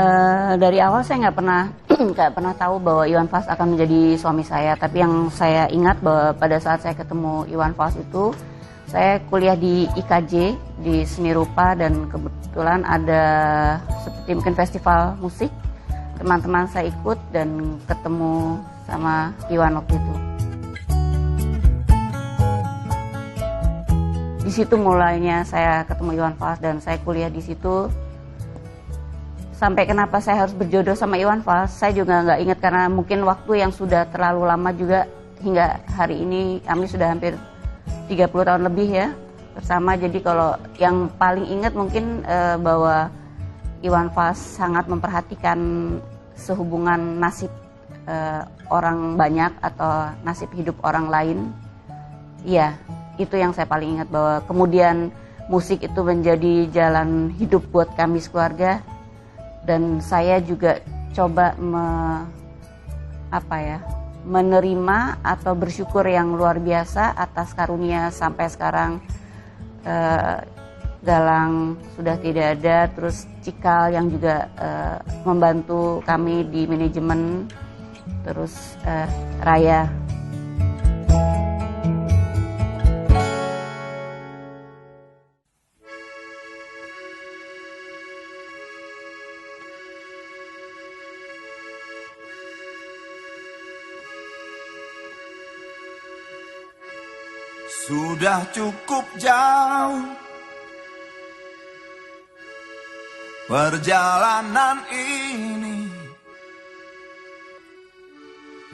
Uh, dari awal saya nggak pernah nggak pernah tahu bahwa Iwan Fals akan menjadi suami saya. Tapi yang saya ingat bahwa pada saat saya ketemu Iwan Fals itu, saya kuliah di IKJ di seni rupa dan kebetulan ada seperti mungkin festival musik. Teman-teman saya ikut dan ketemu sama Iwan waktu itu. Di situ mulainya saya ketemu Iwan Fals dan saya kuliah di situ sampai kenapa saya harus berjodoh sama Iwan Fals, saya juga nggak ingat karena mungkin waktu yang sudah terlalu lama juga hingga hari ini kami sudah hampir 30 tahun lebih ya bersama. Jadi kalau yang paling ingat mungkin uh, bahwa Iwan Fals sangat memperhatikan sehubungan nasib uh, orang banyak atau nasib hidup orang lain. Iya, itu yang saya paling ingat bahwa kemudian musik itu menjadi jalan hidup buat kami sekeluarga dan saya juga coba me, apa ya menerima atau bersyukur yang luar biasa atas karunia sampai sekarang eh, Galang sudah tidak ada. Terus Cikal yang juga eh, membantu kami di manajemen. Terus eh, Raya Sudah cukup jauh. Perjalanan ini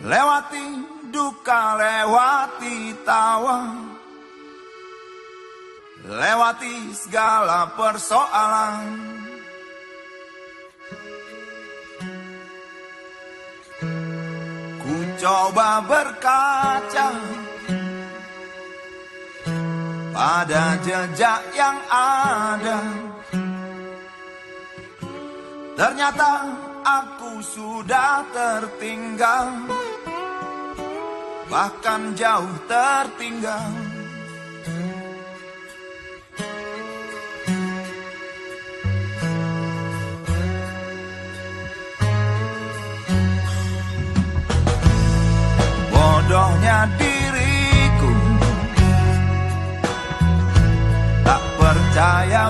Lewati duka, lewati tawa. Lewati segala persoalan. Ku coba berkaca pada jejak yang ada. Ternyata aku sudah tertinggal, bahkan jauh tertinggal. saya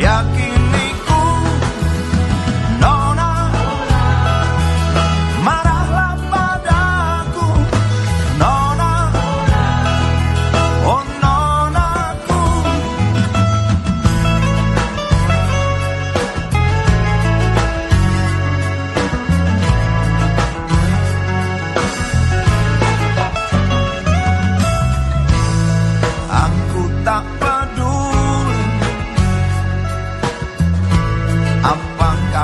jak